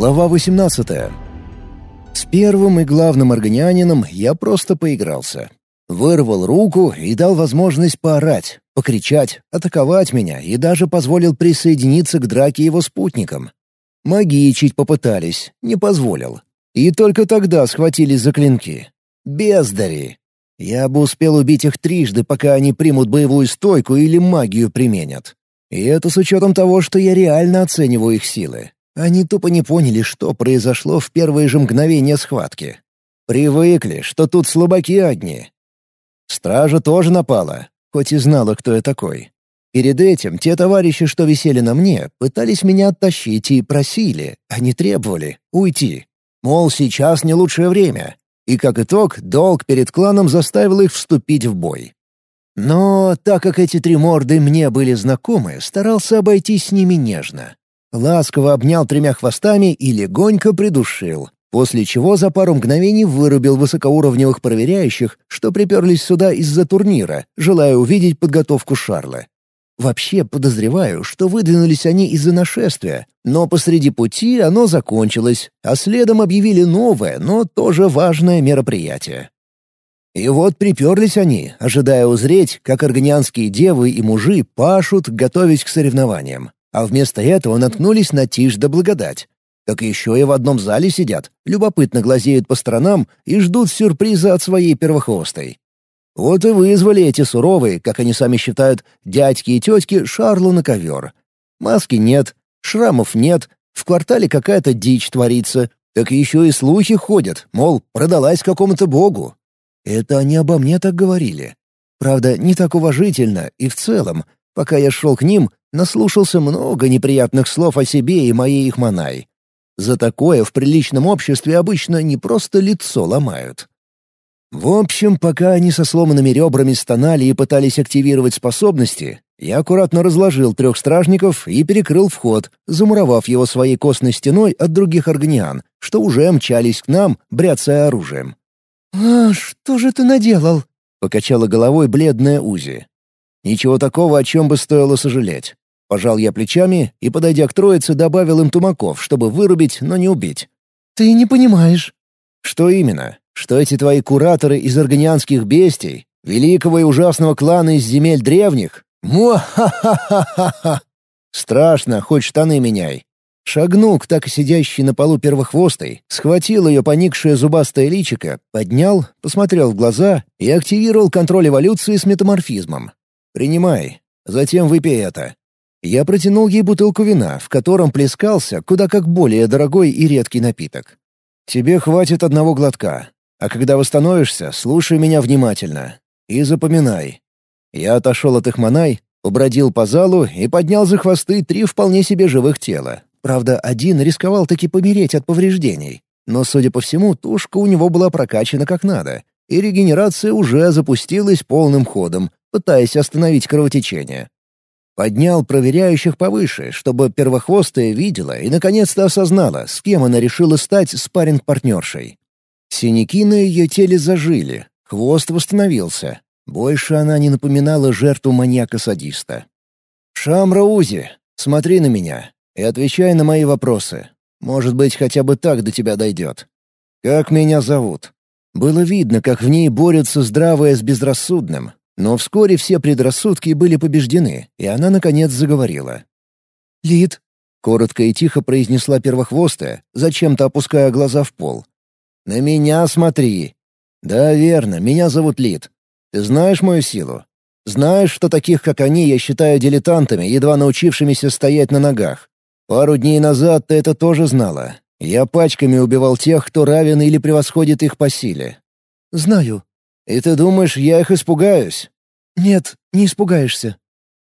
Глава 18. С первым и главным органианином я просто поигрался. Вырвал руку и дал возможность поорать, покричать, атаковать меня и даже позволил присоединиться к драке его спутникам. Магичить попытались, не позволил. И только тогда схватились за клинки. Бездари! Я бы успел убить их трижды, пока они примут боевую стойку или магию применят. И это с учетом того, что я реально оцениваю их силы. Они тупо не поняли, что произошло в первые же мгновения схватки. Привыкли, что тут слабаки одни. Стража тоже напала, хоть и знала, кто я такой. Перед этим те товарищи, что висели на мне, пытались меня оттащить и просили, а не требовали, уйти. Мол, сейчас не лучшее время. И как итог, долг перед кланом заставил их вступить в бой. Но так как эти три морды мне были знакомы, старался обойтись с ними нежно. Ласково обнял тремя хвостами и легонько придушил, после чего за пару мгновений вырубил высокоуровневых проверяющих, что приперлись сюда из-за турнира, желая увидеть подготовку Шарла. Вообще подозреваю, что выдвинулись они из-за нашествия, но посреди пути оно закончилось, а следом объявили новое, но тоже важное мероприятие. И вот приперлись они, ожидая узреть, как органианские девы и мужи пашут, готовясь к соревнованиям. А вместо этого наткнулись на тишь да благодать. Так еще и в одном зале сидят, любопытно глазеют по сторонам и ждут сюрприза от своей первохвостой. Вот и вызвали эти суровые, как они сами считают, дядьки и тетки Шарлу на ковер. Маски нет, шрамов нет, в квартале какая-то дичь творится, так еще и слухи ходят, мол, продалась какому-то богу. Это они обо мне так говорили. Правда, не так уважительно и в целом. Пока я шел к ним, наслушался много неприятных слов о себе и моей Ихманай. За такое в приличном обществе обычно не просто лицо ломают. В общем, пока они со сломанными ребрами стонали и пытались активировать способности, я аккуратно разложил трех стражников и перекрыл вход, замуровав его своей костной стеной от других органиан, что уже мчались к нам, бряцая оружием. «А что же ты наделал?» — покачала головой бледная Узи. Ничего такого, о чем бы стоило сожалеть. Пожал я плечами и, подойдя к троице, добавил им тумаков, чтобы вырубить, но не убить. «Ты не понимаешь». «Что именно? Что эти твои кураторы из органианских бестий, великого и ужасного клана из земель древних? Му-ха-ха-ха-ха-ха! Страшно, хоть штаны меняй. Шагнул к так и сидящей на полу первохвостой, схватил ее поникшее зубастое личико, поднял, посмотрел в глаза и активировал контроль эволюции с метаморфизмом. «Принимай. Затем выпей это». Я протянул ей бутылку вина, в котором плескался куда как более дорогой и редкий напиток. «Тебе хватит одного глотка. А когда восстановишься, слушай меня внимательно. И запоминай». Я отошел от их манай, побродил по залу и поднял за хвосты три вполне себе живых тела. Правда, один рисковал таки помереть от повреждений. Но, судя по всему, тушка у него была прокачана как надо, и регенерация уже запустилась полным ходом, пытаясь остановить кровотечение. Поднял проверяющих повыше, чтобы первохвостая видела и наконец-то осознала, с кем она решила стать спарринг-партнершей. Синяки на ее теле зажили, хвост восстановился. Больше она не напоминала жертву маньяка-садиста. «Шамра Узи, смотри на меня и отвечай на мои вопросы. Может быть, хотя бы так до тебя дойдет. Как меня зовут?» Было видно, как в ней борются здравое с безрассудным, но вскоре все предрассудки были побеждены, и она, наконец, заговорила. «Лид», — коротко и тихо произнесла первохвостая, зачем-то опуская глаза в пол. «На меня смотри». «Да, верно, меня зовут Лид. Ты знаешь мою силу? Знаешь, что таких, как они, я считаю дилетантами, едва научившимися стоять на ногах? Пару дней назад ты это тоже знала. Я пачками убивал тех, кто равен или превосходит их по силе». «Знаю», «И ты думаешь, я их испугаюсь?» «Нет, не испугаешься».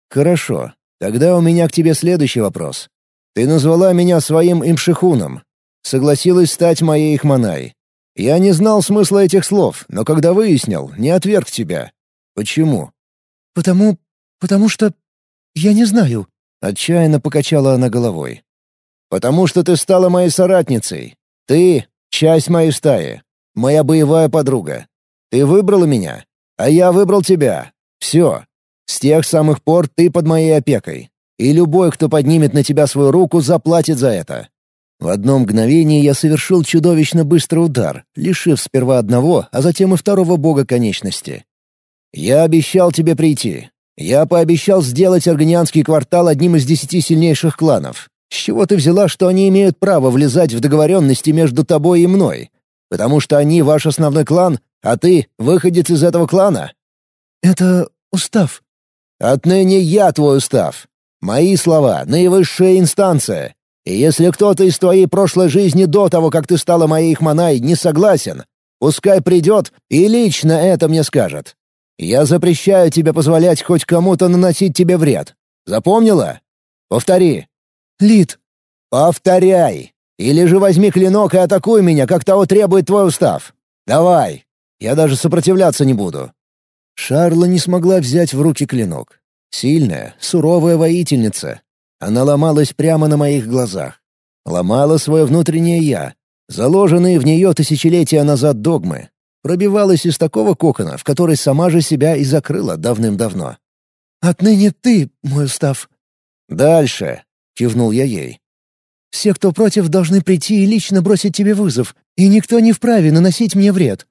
«Хорошо. Тогда у меня к тебе следующий вопрос. Ты назвала меня своим имшихуном. Согласилась стать моей ихманай. Я не знал смысла этих слов, но когда выяснил, не отверг тебя. Почему?» «Потому... потому что... я не знаю». Отчаянно покачала она головой. «Потому что ты стала моей соратницей. Ты — часть моей стаи. Моя боевая подруга. Ты выбрала меня, а я выбрал тебя. Все. С тех самых пор ты под моей опекой. И любой, кто поднимет на тебя свою руку, заплатит за это. В одно мгновение я совершил чудовищно быстрый удар, лишив сперва одного, а затем и второго бога конечности. «Я обещал тебе прийти. Я пообещал сделать Органианский квартал одним из десяти сильнейших кланов. С чего ты взяла, что они имеют право влезать в договоренности между тобой и мной? Потому что они ваш основной клан, а ты — выходец из этого клана?» «Это устав». «Отныне я твой устав. Мои слова — наивысшая инстанция. И если кто-то из твоей прошлой жизни до того, как ты стала моей Хманай, не согласен, пускай придет и лично это мне скажет. Я запрещаю тебе позволять хоть кому-то наносить тебе вред. Запомнила? Повтори. Лид. Повторяй. Или же возьми клинок и атакуй меня, как того требует твой устав. Давай. Я даже сопротивляться не буду. Шарла не смогла взять в руки клинок. Сильная, суровая воительница. Она ломалась прямо на моих глазах. Ломала свое внутреннее «я», заложенные в нее тысячелетия назад догмы, пробивалась из такого кокона, в который сама же себя и закрыла давным-давно. «Отныне ты мой устав». «Дальше», — кивнул я ей. «Все, кто против, должны прийти и лично бросить тебе вызов, и никто не вправе наносить мне вред».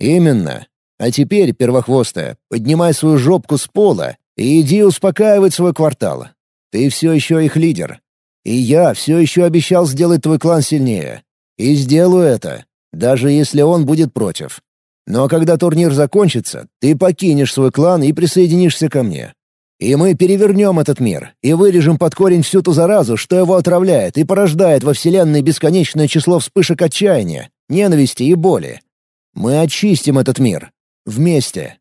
«Именно. А теперь, первохвостая, поднимай свою жопку с пола и иди успокаивать свой квартал. Ты все еще их лидер. И я все еще обещал сделать твой клан сильнее. И сделаю это даже если он будет против. Но когда турнир закончится, ты покинешь свой клан и присоединишься ко мне. И мы перевернем этот мир и вырежем под корень всю ту заразу, что его отравляет и порождает во Вселенной бесконечное число вспышек отчаяния, ненависти и боли. Мы очистим этот мир. Вместе.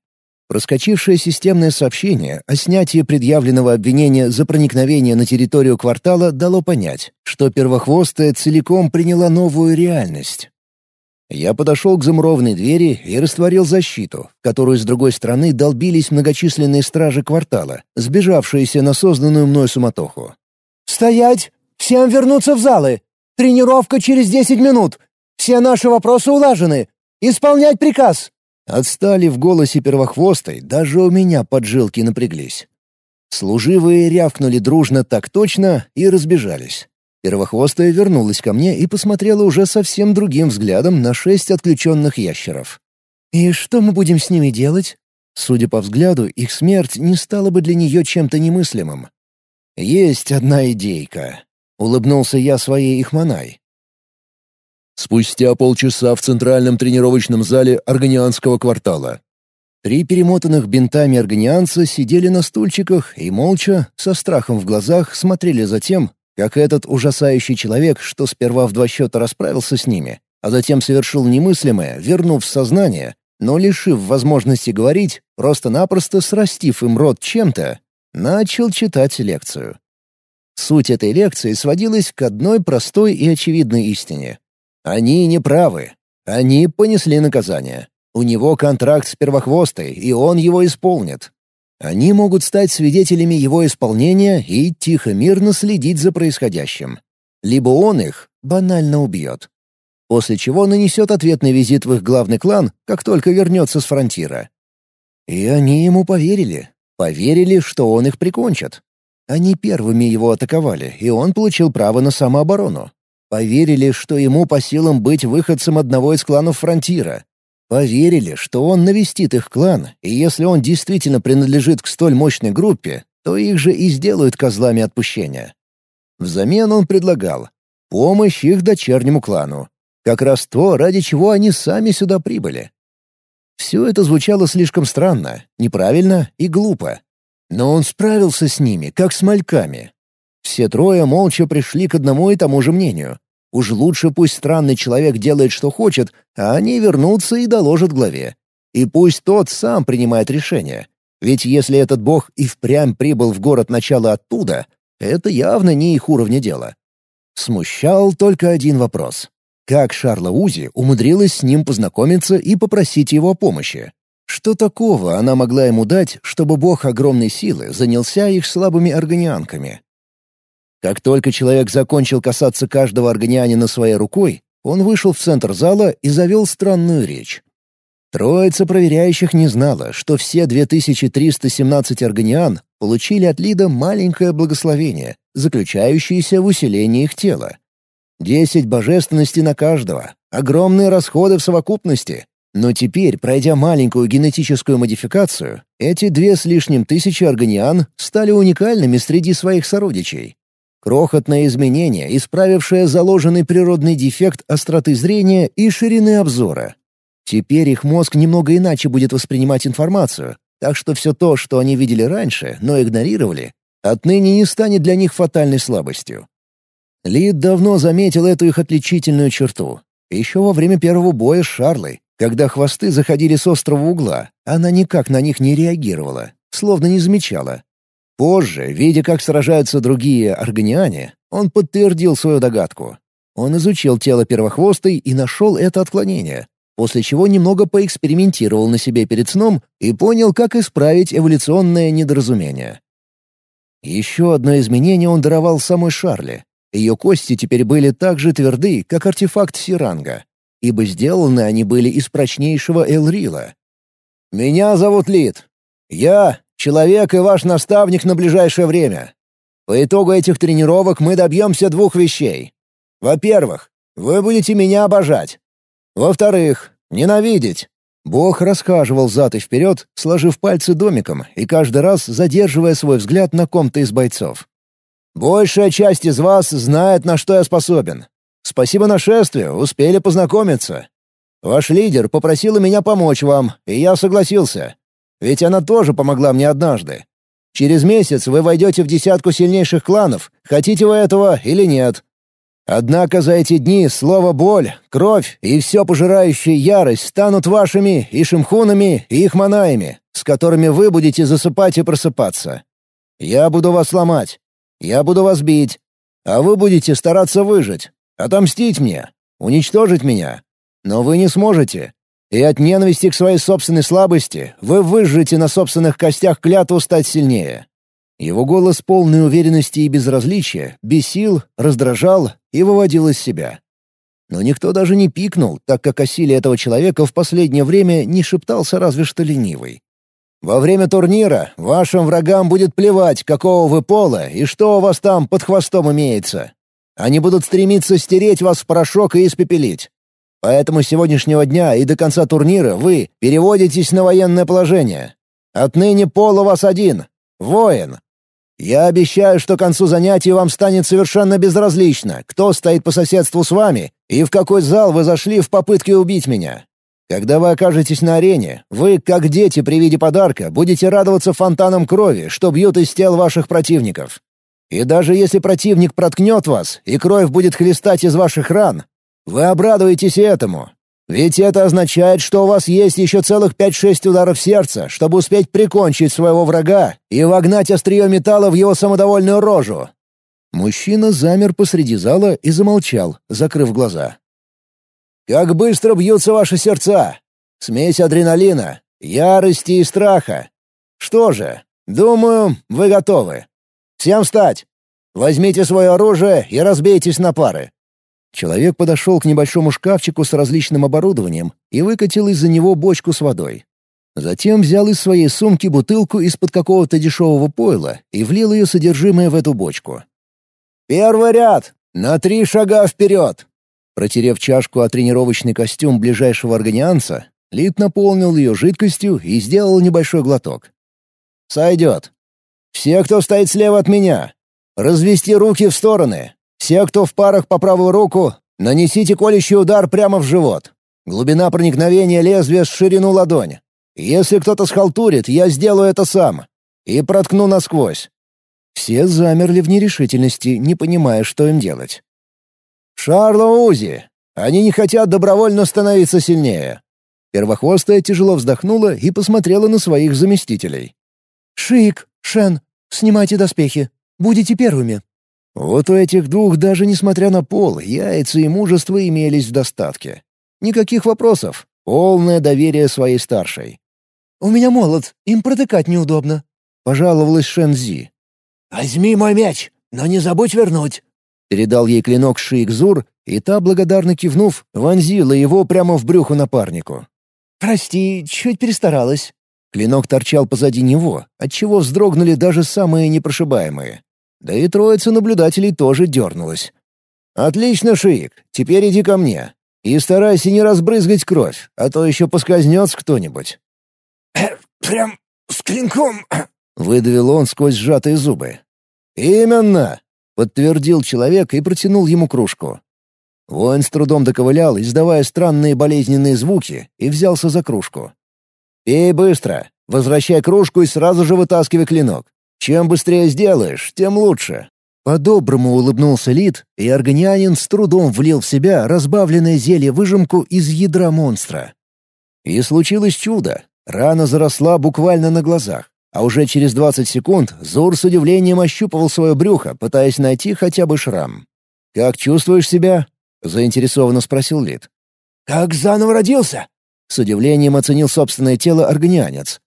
Проскочившее системное сообщение о снятии предъявленного обвинения за проникновение на территорию квартала дало понять, что первохвостая целиком приняла новую реальность. Я подошел к замурованной двери и растворил защиту, которую с другой стороны долбились многочисленные стражи квартала, сбежавшиеся на созданную мной суматоху. «Стоять! Всем вернуться в залы! Тренировка через десять минут! Все наши вопросы улажены! Исполнять приказ!» Отстали в голосе первохвостой, даже у меня поджилки напряглись. Служивые рявкнули дружно так точно и разбежались. Первохвостая вернулась ко мне и посмотрела уже совсем другим взглядом на шесть отключенных ящеров. «И что мы будем с ними делать?» Судя по взгляду, их смерть не стала бы для нее чем-то немыслимым. «Есть одна идейка», — улыбнулся я своей Ихманай. Спустя полчаса в центральном тренировочном зале Органианского квартала. Три перемотанных бинтами органианца сидели на стульчиках и молча, со страхом в глазах, смотрели за тем, как этот ужасающий человек, что сперва в два счета расправился с ними, а затем совершил немыслимое, вернув сознание, но лишив возможности говорить, просто-напросто срастив им рот чем-то, начал читать лекцию. Суть этой лекции сводилась к одной простой и очевидной истине. Они не правы. Они понесли наказание. У него контракт с Первохвостой, и он его исполнит. Они могут стать свидетелями его исполнения и тихо-мирно следить за происходящим. Либо он их банально убьет. После чего нанесет ответный визит в их главный клан, как только вернется с фронтира. И они ему поверили. Поверили, что он их прикончит. Они первыми его атаковали, и он получил право на самооборону. Поверили, что ему по силам быть выходцем одного из кланов фронтира, Поверили, что он навестит их клан, и если он действительно принадлежит к столь мощной группе, то их же и сделают козлами отпущения. Взамен он предлагал помощь их дочернему клану. Как раз то, ради чего они сами сюда прибыли. Все это звучало слишком странно, неправильно и глупо. Но он справился с ними, как с мальками. Все трое молча пришли к одному и тому же мнению. Уж лучше пусть странный человек делает, что хочет, а они вернутся и доложат главе. И пусть тот сам принимает решение. Ведь если этот бог и впрямь прибыл в город начала оттуда, это явно не их уровня дела. Смущал только один вопрос. Как Шарла Узи умудрилась с ним познакомиться и попросить его о помощи? Что такого она могла ему дать, чтобы бог огромной силы занялся их слабыми органианками? Как только человек закончил касаться каждого органианина своей рукой, он вышел в центр зала и завел странную речь. Троица проверяющих не знала, что все 2317 органиан получили от Лида маленькое благословение, заключающееся в усилении их тела. Десять божественностей на каждого. Огромные расходы в совокупности. Но теперь, пройдя маленькую генетическую модификацию, эти две с лишним тысячи органиан стали уникальными среди своих сородичей. Крохотное изменение, исправившее заложенный природный дефект остроты зрения и ширины обзора. Теперь их мозг немного иначе будет воспринимать информацию, так что все то, что они видели раньше, но игнорировали, отныне не станет для них фатальной слабостью. Лид давно заметил эту их отличительную черту. Еще во время первого боя с Шарлой, когда хвосты заходили с острого угла, она никак на них не реагировала, словно не замечала, Позже, видя, как сражаются другие органиане, он подтвердил свою догадку. Он изучил тело первохвостой и нашел это отклонение, после чего немного поэкспериментировал на себе перед сном и понял, как исправить эволюционное недоразумение. Еще одно изменение он даровал самой Шарле. Ее кости теперь были так же тверды, как артефакт Сиранга, ибо сделаны они были из прочнейшего Элрила. «Меня зовут Лид. Я Человек и ваш наставник на ближайшее время. По итогу этих тренировок мы добьемся двух вещей. Во-первых, вы будете меня обожать. Во-вторых, ненавидеть. Бог расхаживал зад и вперед, сложив пальцы домиком и каждый раз задерживая свой взгляд на ком-то из бойцов. «Большая часть из вас знает, на что я способен. Спасибо нашествию, успели познакомиться. Ваш лидер попросила меня помочь вам, и я согласился. Ведь она тоже помогла мне однажды. Через месяц вы войдете в десятку сильнейших кланов, хотите вы этого или нет. Однако за эти дни слово «боль», «кровь» и все пожирающая ярость станут вашими и шимхунами, и их манаями, с которыми вы будете засыпать и просыпаться. Я буду вас ломать, я буду вас бить, а вы будете стараться выжить, отомстить мне, уничтожить меня. Но вы не сможете, и от ненависти к своей собственной слабости вы выжжете на собственных костях клятву стать сильнее. Его голос полной уверенности и безразличия бесил, раздражал и выводил из себя. Но никто даже не пикнул, так как о силе этого человека в последнее время не шептался разве что ленивый. Во время турнира вашим врагам будет плевать, какого вы пола и что у вас там под хвостом имеется. Они будут стремиться стереть вас в порошок и испепелить. Поэтому с сегодняшнего дня и до конца турнира вы переводитесь на военное положение. Отныне пол у вас один — воин. Я обещаю, что к концу занятий вам станет совершенно безразлично, кто стоит по соседству с вами и в какой зал вы зашли в попытке убить меня. Когда вы окажетесь на арене, вы, как дети при виде подарка, будете радоваться фонтанам крови, что бьют из тел ваших противников. И даже если противник проткнет вас, и кровь будет хлестать из ваших ран, вы обрадуетесь этому. Ведь это означает, что у вас есть еще целых пять-шесть ударов сердца, чтобы успеть прикончить своего врага и вогнать острие металла в его самодовольную рожу». Мужчина замер посреди зала и замолчал, закрыв глаза. «Как быстро бьются ваши сердца! Смесь адреналина, ярости и страха. Что же, думаю, вы готовы. Всем встать! Возьмите свое оружие и разбейтесь на пары. Человек подошел к небольшому шкафчику с различным оборудованием и выкатил из-за него бочку с водой. Затем взял из своей сумки бутылку из-под какого-то дешевого пойла и влил ее содержимое в эту бочку. «Первый ряд! На три шага вперед!» Протерев чашку о тренировочный костюм ближайшего органианца, Лид наполнил ее жидкостью и сделал небольшой глоток. «Сойдет. Все, кто стоит слева от меня, развести руки в стороны, все, кто в парах по правую руку, нанесите колющий удар прямо в живот. Глубина проникновения лезвия с ширину ладони. Если кто-то схалтурит, я сделаю это сам. И проткну насквозь. Все замерли в нерешительности, не понимая, что им делать. «Шарло Узи! Они не хотят добровольно становиться сильнее!» Первохвостая тяжело вздохнула и посмотрела на своих заместителей. «Шик, Шен, снимайте доспехи. Будете первыми». Вот у этих двух, даже несмотря на пол, яйца и мужество имелись в достатке. Никаких вопросов. Полное доверие своей старшей. «У меня молот, им протыкать неудобно», — пожаловалась Шензи. «Возьми мой мяч, но не забудь вернуть», — передал ей клинок Шиикзур, и та, благодарно кивнув, вонзила его прямо в брюхо напарнику. «Прости, чуть перестаралась». Клинок торчал позади него, отчего вздрогнули даже самые непрошибаемые. Да и троица наблюдателей тоже дернулась. «Отлично, Шиик, теперь иди ко мне. И старайся не разбрызгать кровь, а то еще поскользнется кто-нибудь». «Прям с клинком?» — выдавил он сквозь сжатые зубы. «Именно!» — подтвердил человек и протянул ему кружку. Воин с трудом доковылял, издавая странные болезненные звуки, и взялся за кружку. «Пей быстро. Возвращай кружку и сразу же вытаскивай клинок. Чем быстрее сделаешь, тем лучше». По-доброму улыбнулся Лид, и органианин с трудом влил в себя разбавленное зелье-выжимку из ядра монстра. И случилось чудо. Рана заросла буквально на глазах. А уже через 20 секунд Зур с удивлением ощупывал свое брюхо, пытаясь найти хотя бы шрам. «Как чувствуешь себя?» — заинтересованно спросил Лид. «Как заново родился?» — с удивлением оценил собственное тело органианец.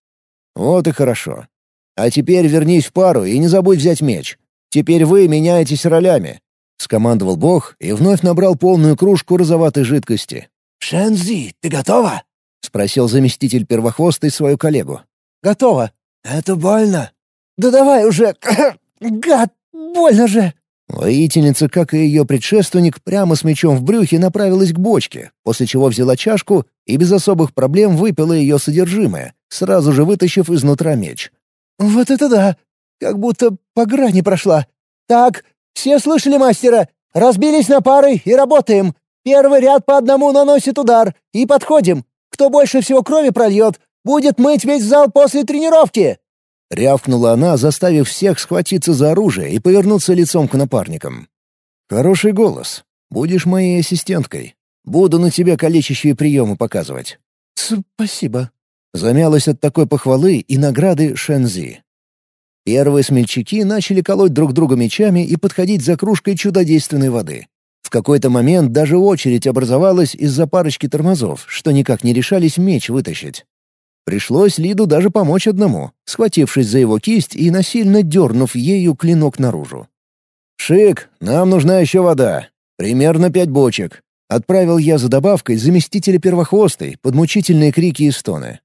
«Вот и хорошо. А теперь вернись в пару и не забудь взять меч. Теперь вы меняетесь ролями», — скомандовал бог и вновь набрал полную кружку розоватой жидкости. «Шензи, ты готова?» — спросил заместитель первохвостой свою коллегу. «Готова. Это больно?» «Да давай уже! Гад, больно же!» Воительница, как и ее предшественник, прямо с мечом в брюхе направилась к бочке, после чего взяла чашку и без особых проблем выпила ее содержимое, сразу же вытащив изнутра меч. «Вот это да! Как будто по грани прошла. Так, все слышали мастера? Разбились на пары и работаем. Первый ряд по одному наносит удар. И подходим. Кто больше всего крови прольет, будет мыть весь зал после тренировки!» Рявкнула она, заставив всех схватиться за оружие и повернуться лицом к напарникам. «Хороший голос. Будешь моей ассистенткой. Буду на тебе калечащие приемы показывать». «Спасибо». Замялась от такой похвалы и награды Шензи. Первые смельчаки начали колоть друг друга мечами и подходить за кружкой чудодейственной воды. В какой-то момент даже очередь образовалась из-за парочки тормозов, что никак не решались меч вытащить. Пришлось Лиду даже помочь одному, схватившись за его кисть и насильно дернув ею клинок наружу. «Шик, нам нужна еще вода. Примерно пять бочек», — отправил я за добавкой заместителя первохвостой под мучительные крики и стоны.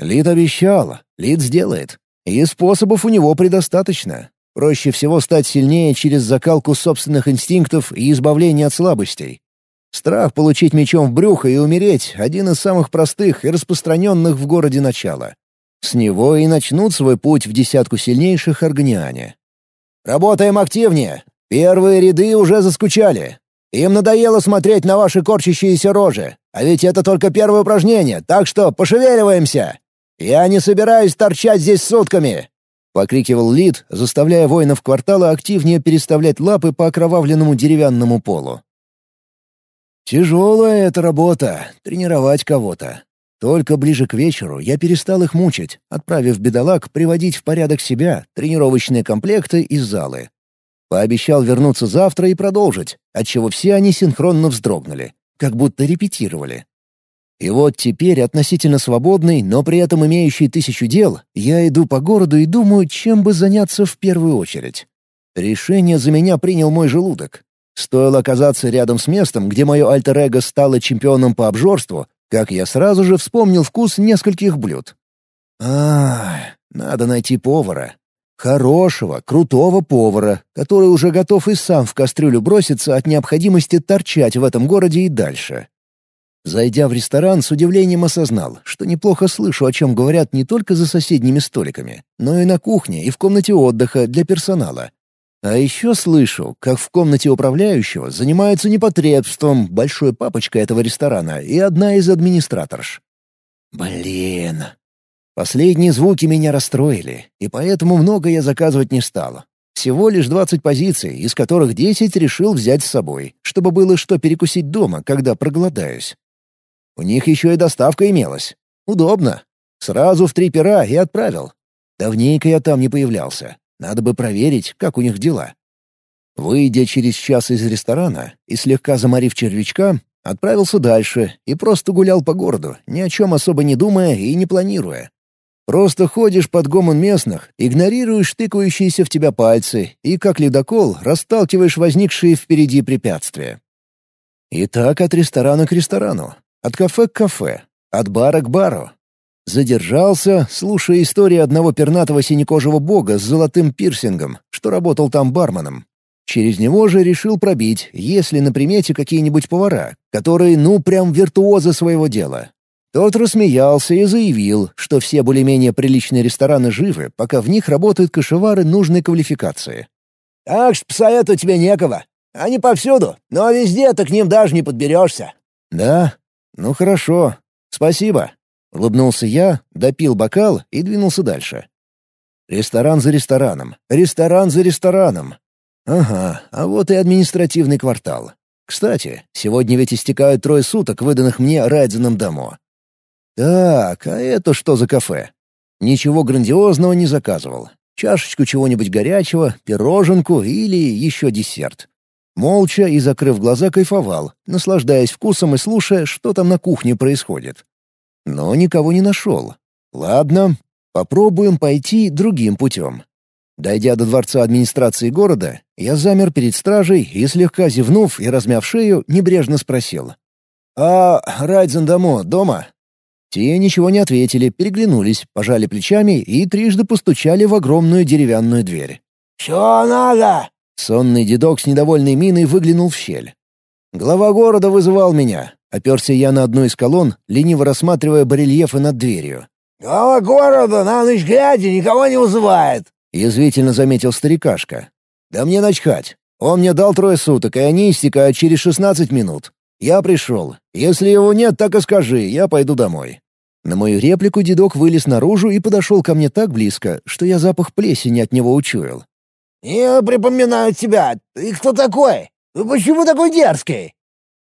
Лид обещал, Лид сделает. И способов у него предостаточно. Проще всего стать сильнее через закалку собственных инстинктов и избавление от слабостей. Страх получить мечом в брюхо и умереть — один из самых простых и распространенных в городе начала. С него и начнут свой путь в десятку сильнейших органиане. «Работаем активнее. Первые ряды уже заскучали. Им надоело смотреть на ваши корчащиеся рожи. А ведь это только первое упражнение, так что пошевеливаемся!» «Я не собираюсь торчать здесь сутками!» — покрикивал Лид, заставляя воинов квартала активнее переставлять лапы по окровавленному деревянному полу. «Тяжелая эта работа — тренировать кого-то. Только ближе к вечеру я перестал их мучить, отправив бедолаг приводить в порядок себя, тренировочные комплекты и залы. Пообещал вернуться завтра и продолжить, отчего все они синхронно вздрогнули, как будто репетировали. И вот теперь, относительно свободный, но при этом имеющий тысячу дел, я иду по городу и думаю, чем бы заняться в первую очередь. Решение за меня принял мой желудок. Стоило оказаться рядом с местом, где мое альтер-эго стало чемпионом по обжорству, как я сразу же вспомнил вкус нескольких блюд. А, надо найти повара. Хорошего, крутого повара, который уже готов и сам в кастрюлю броситься от необходимости торчать в этом городе и дальше. Зайдя в ресторан, с удивлением осознал, что неплохо слышу, о чем говорят не только за соседними столиками, но и на кухне и в комнате отдыха для персонала. А еще слышу, как в комнате управляющего занимаются непотребством большой папочка этого ресторана и одна из администраторш. Блин. Последние звуки меня расстроили, и поэтому много я заказывать не стал. Всего лишь 20 позиций, из которых 10 решил взять с собой, чтобы было что перекусить дома, когда проголодаюсь. У них еще и доставка имелась. Удобно. Сразу в три пера и отправил. Давненько я там не появлялся. Надо бы проверить, как у них дела. Выйдя через час из ресторана и слегка заморив червячка, отправился дальше и просто гулял по городу, ни о чем особо не думая и не планируя. Просто ходишь под гомон местных, игнорируешь тыкающиеся в тебя пальцы и, как ледокол, расталкиваешь возникшие впереди препятствия. И так от ресторана к ресторану, от кафе к кафе, от бара к бару. Задержался, слушая истории одного пернатого синекожего бога с золотым пирсингом, что работал там барменом. Через него же решил пробить, есть ли на примете какие-нибудь повара, которые, ну, прям виртуозы своего дела. Тот рассмеялся и заявил, что все более-менее приличные рестораны живы, пока в них работают кошевары нужной квалификации. «Так что посоветую тебе некого. Они повсюду, но везде ты к ним даже не подберешься». «Да? Ну хорошо. Спасибо». Улыбнулся я, допил бокал и двинулся дальше. Ресторан за рестораном, ресторан за рестораном. Ага, а вот и административный квартал. Кстати, сегодня ведь истекают трое суток, выданных мне Райдзеном Дамо. Так, а это что за кафе? Ничего грандиозного не заказывал. Чашечку чего-нибудь горячего, пироженку или еще десерт. Молча и закрыв глаза кайфовал, наслаждаясь вкусом и слушая, что там на кухне происходит. Но никого не нашел. Ладно, попробуем пойти другим путем. Дойдя до дворца администрации города, я замер перед стражей и, слегка зевнув и размяв шею, небрежно спросил. «А Райдзен Дамо дома?» Те ничего не ответили, переглянулись, пожали плечами и трижды постучали в огромную деревянную дверь. «Чё надо?» Сонный дедок с недовольной миной выглянул в щель. «Глава города вызывал меня». Оперся я на одну из колонн, лениво рассматривая барельефы над дверью. «Глава города на ночь глядя никого не вызывает», — язвительно заметил старикашка. «Да мне начхать. Он мне дал трое суток, и они истекают через шестнадцать минут. «Я пришел. Если его нет, так и скажи, я пойду домой». На мою реплику дедок вылез наружу и подошел ко мне так близко, что я запах плесени от него учуял. «Я припоминаю тебя. Ты кто такой? Ты почему такой дерзкий?»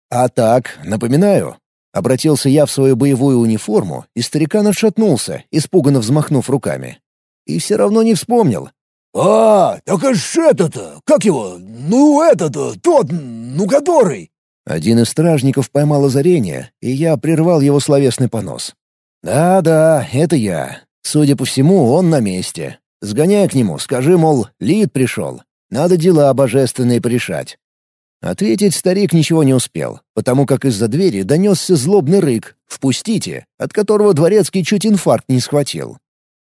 «А так, напоминаю». Обратился я в свою боевую униформу, и старикан отшатнулся, испуганно взмахнув руками. И все равно не вспомнил. «А, так аж этот, как его, ну этот, тот, ну который...» Один из стражников поймал озарение, и я прервал его словесный понос. «Да-да, это я. Судя по всему, он на месте. Сгоняй к нему, скажи, мол, Лид пришел. Надо дела божественные порешать». Ответить старик ничего не успел, потому как из-за двери донесся злобный рык «Впустите!», от которого дворецкий чуть инфаркт не схватил.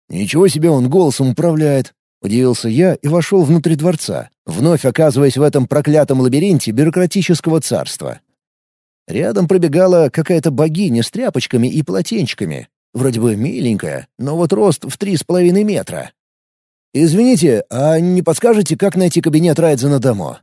«Ничего себе он голосом управляет!» Удивился я и вошел внутрь дворца, вновь оказываясь в этом проклятом лабиринте бюрократического царства. Рядом пробегала какая-то богиня с тряпочками и полотенчиками. Вроде бы миленькая, но вот рост в три с половиной метра. «Извините, а не подскажете, как найти кабинет Райдзена Дамо?»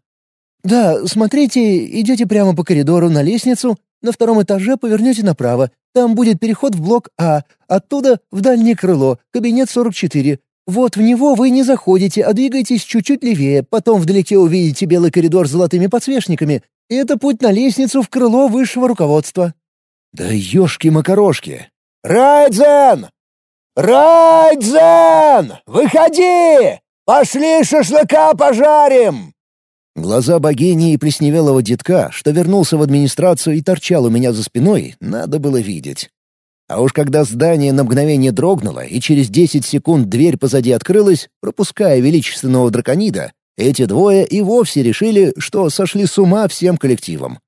«Да, смотрите, идете прямо по коридору на лестницу, на втором этаже повернете направо, там будет переход в блок А, оттуда в дальнее крыло, кабинет 44, вот в него вы не заходите, а двигаетесь чуть-чуть левее, потом вдалеке увидите белый коридор с золотыми подсвечниками. Это путь на лестницу в крыло высшего руководства». «Да ёшки-макарошки!» «Райдзен! Райдзен! Выходи! Пошли шашлыка пожарим!» Глаза богини и плесневелого детка, что вернулся в администрацию и торчал у меня за спиной, надо было видеть. А уж когда здание на мгновение дрогнуло, и через десять секунд дверь позади открылась, пропуская величественного драконида, эти двое и вовсе решили, что сошли с ума всем коллективом.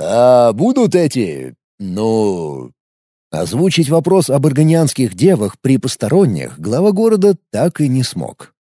«А будут эти... ну...» Озвучить вопрос об органианских девах при посторонних глава города так и не смог.